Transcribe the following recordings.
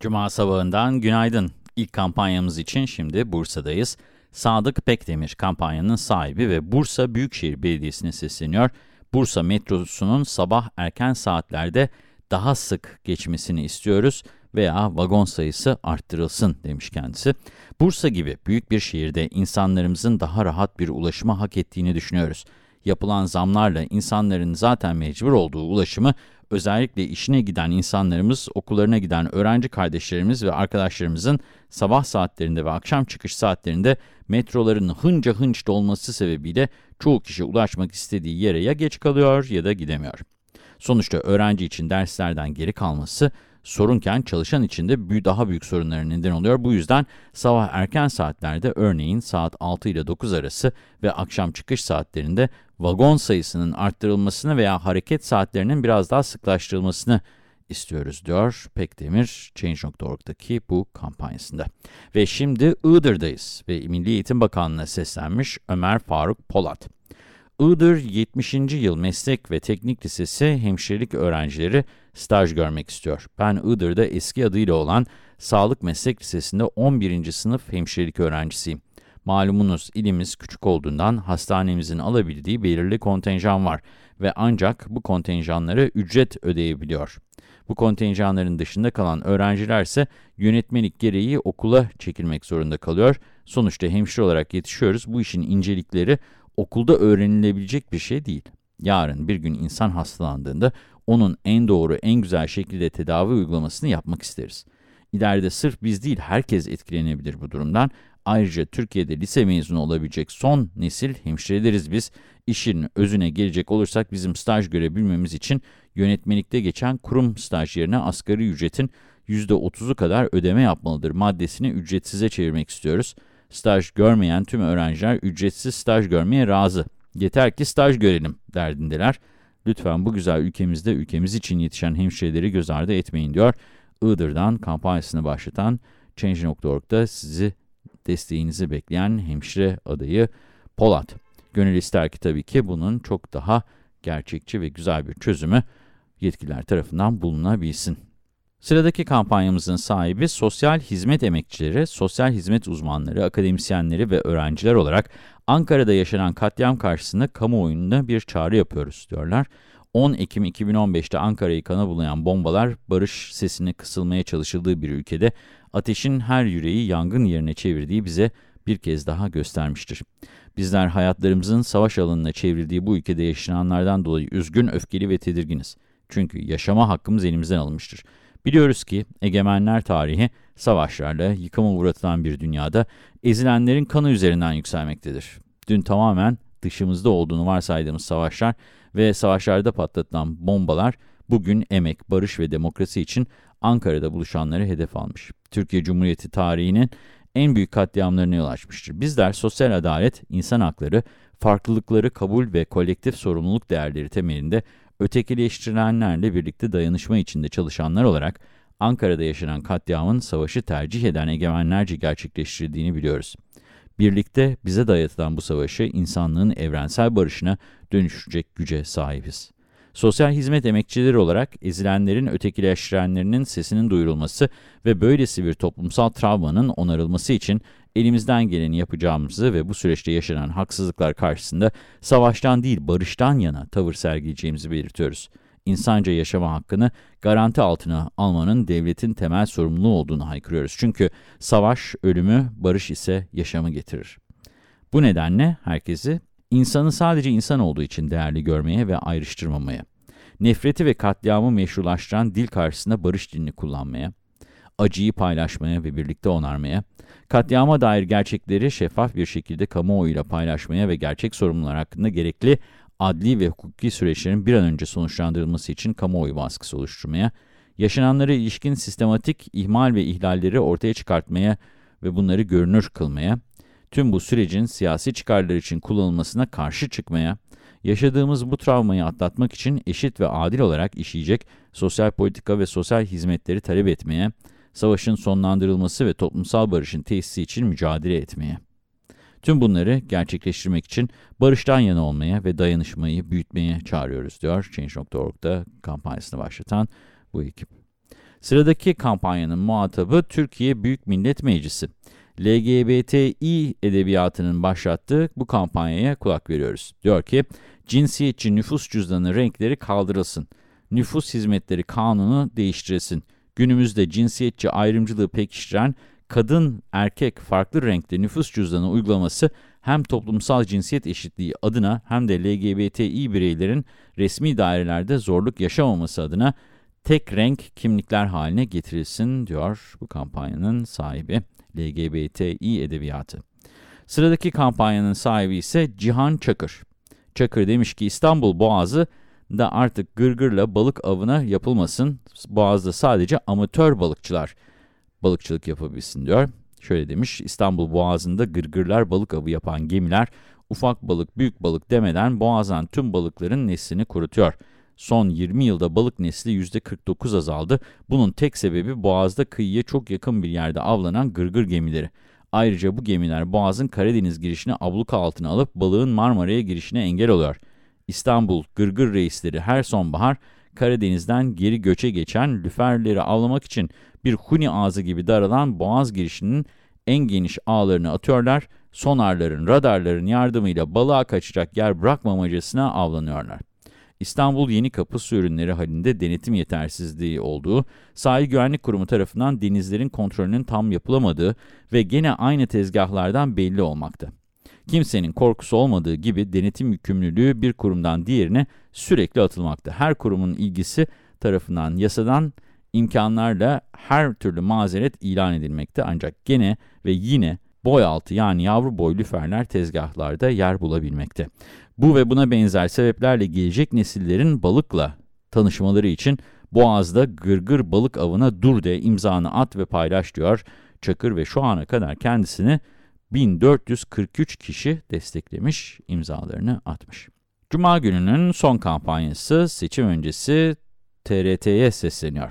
Cuma sabahından günaydın. İlk kampanyamız için şimdi Bursa'dayız. Sadık Pekdemir kampanyanın sahibi ve Bursa Büyükşehir Belediyesi'ne sesleniyor. Bursa metrosunun sabah erken saatlerde daha sık geçmesini istiyoruz veya vagon sayısı arttırılsın demiş kendisi. Bursa gibi büyük bir şehirde insanlarımızın daha rahat bir ulaşıma hak ettiğini düşünüyoruz. Yapılan zamlarla insanların zaten mecbur olduğu ulaşımı özellikle işine giden insanlarımız, okullarına giden öğrenci kardeşlerimiz ve arkadaşlarımızın sabah saatlerinde ve akşam çıkış saatlerinde metroların hınca hınç dolması sebebiyle çoğu kişi ulaşmak istediği yere ya geç kalıyor ya da gidemiyor. Sonuçta öğrenci için derslerden geri kalması sorunken çalışan için de daha büyük sorunlara neden oluyor. Bu yüzden sabah erken saatlerde örneğin saat 6 ile 9 arası ve akşam çıkış saatlerinde vagon sayısının arttırılmasını veya hareket saatlerinin biraz daha sıklaştırılmasını istiyoruz diyor Pekdemir Change.org'daki bu kampanyasında. Ve şimdi Iğdır'dayız ve Milli Eğitim Bakanlığı'na seslenmiş Ömer Faruk Polat. Iğdır 70. Yıl Meslek ve Teknik Lisesi hemşirelik öğrencileri staj görmek istiyor. Ben Iğdır'da eski adıyla olan Sağlık Meslek Lisesi'nde 11. sınıf hemşirelik öğrencisiyim. Malumunuz ilimiz küçük olduğundan hastanemizin alabildiği belirli kontenjan var ve ancak bu kontenjanlara ücret ödeyebiliyor. Bu kontenjanların dışında kalan öğrenciler ise yönetmelik gereği okula çekilmek zorunda kalıyor. Sonuçta hemşire olarak yetişiyoruz. Bu işin incelikleri okulda öğrenilebilecek bir şey değil. Yarın bir gün insan hastalandığında onun en doğru, en güzel şekilde tedavi uygulamasını yapmak isteriz. İleride sırf biz değil herkes etkilenebilir bu durumdan. Ayrıca Türkiye'de lise mezunu olabilecek son nesil hemşireleriz biz. İşin özüne gelecek olursak bizim staj görebilmemiz için yönetmelikte geçen kurum stajyerine asgari ücretin %30'u kadar ödeme yapmalıdır maddesini ücretsize çevirmek istiyoruz. Staj görmeyen tüm öğrenciler ücretsiz staj görmeye razı. Yeter ki staj görelim derdindeler. Lütfen bu güzel ülkemizde ülkemiz için yetişen hemşireleri göz ardı etmeyin diyor. Iğdır'dan kampanyasını başlatan Change.org'da sizi desteğinizi bekleyen hemşire adayı Polat. Gönül ister ki tabii ki bunun çok daha gerçekçi ve güzel bir çözümü yetkililer tarafından bulunabilsin. Sıradaki kampanyamızın sahibi sosyal hizmet emekçileri, sosyal hizmet uzmanları, akademisyenleri ve öğrenciler olarak Ankara'da yaşanan katliam karşısında kamuoyunda bir çağrı yapıyoruz diyorlar. 10 Ekim 2015'te Ankara'yı kana bulayan bombalar barış sesini kısılmaya çalışıldığı bir ülkede ateşin her yüreği yangın yerine çevirdiği bize bir kez daha göstermiştir. Bizler hayatlarımızın savaş alanına çevrildiği bu ülkede yaşananlardan dolayı üzgün, öfkeli ve tedirginiz. Çünkü yaşama hakkımız elimizden alınmıştır. Biliyoruz ki egemenler tarihi savaşlarla yıkıma uğratılan bir dünyada ezilenlerin kanı üzerinden yükselmektedir. Dün tamamen dışımızda olduğunu varsaydığımız savaşlar ve savaşlarda patlatılan bombalar bugün emek, barış ve demokrasi için Ankara'da buluşanları hedef almış. Türkiye Cumhuriyeti tarihinin en büyük katliamlarına yol açmıştır. Bizler sosyal adalet, insan hakları, farklılıkları kabul ve kolektif sorumluluk değerleri temelinde ötekileştirilenlerle birlikte dayanışma içinde çalışanlar olarak Ankara'da yaşanan katliamın savaşı tercih eden egemenlerce gerçekleştirdiğini biliyoruz. Birlikte bize dayatılan bu savaşı insanlığın evrensel barışına dönüşecek güce sahibiz. Sosyal hizmet emekçileri olarak ezilenlerin, ötekileştirenlerinin sesinin duyurulması ve böylesi bir toplumsal travmanın onarılması için elimizden geleni yapacağımızı ve bu süreçte yaşanan haksızlıklar karşısında savaştan değil barıştan yana tavır sergileyeceğimizi belirtiyoruz. İnsanca yaşama hakkını garanti altına almanın devletin temel sorumluluğu olduğunu haykırıyoruz. Çünkü savaş ölümü, barış ise yaşamı getirir. Bu nedenle herkesi insanı sadece insan olduğu için değerli görmeye ve ayrıştırmamaya, nefreti ve katliamı meşrulaştıran dil karşısında barış dilini kullanmaya, acıyı paylaşmaya ve birlikte onarmaya, katliama dair gerçekleri şeffaf bir şekilde kamuoyuyla paylaşmaya ve gerçek sorumlular hakkında gerekli adli ve hukuki süreçlerin bir an önce sonuçlandırılması için kamuoyu baskısı oluşturmaya, yaşananlara ilişkin sistematik ihmal ve ihlalleri ortaya çıkartmaya ve bunları görünür kılmaya, tüm bu sürecin siyasi çıkarlar için kullanılmasına karşı çıkmaya, yaşadığımız bu travmayı atlatmak için eşit ve adil olarak işleyecek sosyal politika ve sosyal hizmetleri talep etmeye, savaşın sonlandırılması ve toplumsal barışın tesisi için mücadele etmeye. Tüm bunları gerçekleştirmek için barıştan yana olmaya ve dayanışmayı büyütmeye çağırıyoruz diyor Change.org'da kampanyasını başlatan bu ekip. Sıradaki kampanyanın muhatabı Türkiye Büyük Millet Meclisi. LGBTİ edebiyatının başlattığı bu kampanyaya kulak veriyoruz. Diyor ki, cinsiyetçi nüfus cüzdanı renkleri kaldırılsın. Nüfus hizmetleri kanunu değiştirilsin. Günümüzde cinsiyetçi ayrımcılığı pekiştiren kadın erkek farklı renkte nüfus cüzdanı uygulaması hem toplumsal cinsiyet eşitliği adına hem de LGBTİ bireylerin resmi dairelerde zorluk yaşamaması adına tek renk kimlikler haline getirilsin diyor bu kampanyanın sahibi LGBTİ Edebiyatı. Sıradaki kampanyanın sahibi ise Cihan Çakır. Çakır demiş ki İstanbul Boğazı da artık gırgırla balık avına yapılmasın. Boğaz'da sadece amatör balıkçılar balıkçılık yapabilsin diyor. Şöyle demiş, İstanbul Boğazı'nda gırgırlar balık avı yapan gemiler ufak balık, büyük balık demeden boğazdan tüm balıkların neslini kurutuyor. Son 20 yılda balık nesli %49 azaldı. Bunun tek sebebi boğazda kıyıya çok yakın bir yerde avlanan gırgır gemileri. Ayrıca bu gemiler boğazın Karadeniz girişini abluka altına alıp balığın Marmara'ya girişine engel oluyor. İstanbul gırgır reisleri her sonbahar Karadeniz'den geri göçe geçen lüferleri avlamak için bir huni ağzı gibi daralan boğaz girişinin en geniş ağlarını atıyorlar, sonarların, radarların yardımıyla balığa kaçacak yer bırakmamacasına avlanıyorlar. İstanbul Yeni Kapı su ürünleri halinde denetim yetersizliği olduğu, Sahil Güvenlik Kurumu tarafından denizlerin kontrolünün tam yapılamadığı ve gene aynı tezgahlardan belli olmakta. Kimsenin korkusu olmadığı gibi denetim yükümlülüğü bir kurumdan diğerine sürekli atılmakta. Her kurumun ilgisi tarafından yasadan imkanlarla her türlü mazeret ilan edilmekte ancak gene ve yine boy altı yani yavru boy lüferler tezgahlarda yer bulabilmekte. Bu ve buna benzer sebeplerle gelecek nesillerin balıkla tanışmaları için Boğaz'da gırgır balık avına dur de imzanı at ve paylaş diyor Çakır ve şu ana kadar kendisini 1443 kişi desteklemiş, imzalarını atmış. Cuma gününün son kampanyası seçim öncesi TRT'ye sesleniyor.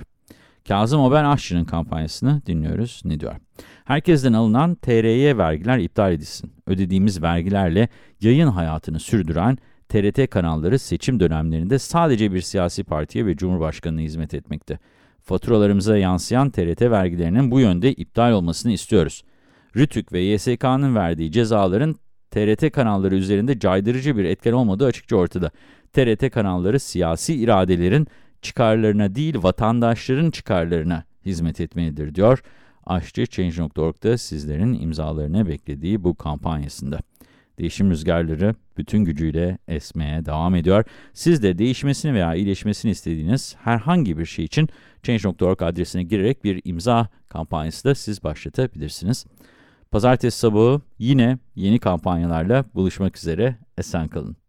Kazım Oben Aşçı'nın kampanyasını dinliyoruz. Ne diyor? Herkesten alınan TRY vergiler iptal edilsin. Ödediğimiz vergilerle yayın hayatını sürdüren TRT kanalları seçim dönemlerinde sadece bir siyasi partiye ve Cumhurbaşkanı'na hizmet etmekte. Faturalarımıza yansıyan TRT vergilerinin bu yönde iptal olmasını istiyoruz. RTÜK ve YSK'nın verdiği cezaların TRT kanalları üzerinde caydırıcı bir etken olmadığı açıkça ortada. TRT kanalları siyasi iradelerin çıkarlarına değil vatandaşların çıkarlarına hizmet etmelidir diyor. Aşçı Change.org'da sizlerin imzalarını beklediği bu kampanyasında. Değişim rüzgarları bütün gücüyle esmeye devam ediyor. Siz de değişmesini veya iyileşmesini istediğiniz herhangi bir şey için Change.org adresine girerek bir imza kampanyası da siz başlatabilirsiniz. Pazartesi sabahı yine yeni kampanyalarla buluşmak üzere. Esen kalın.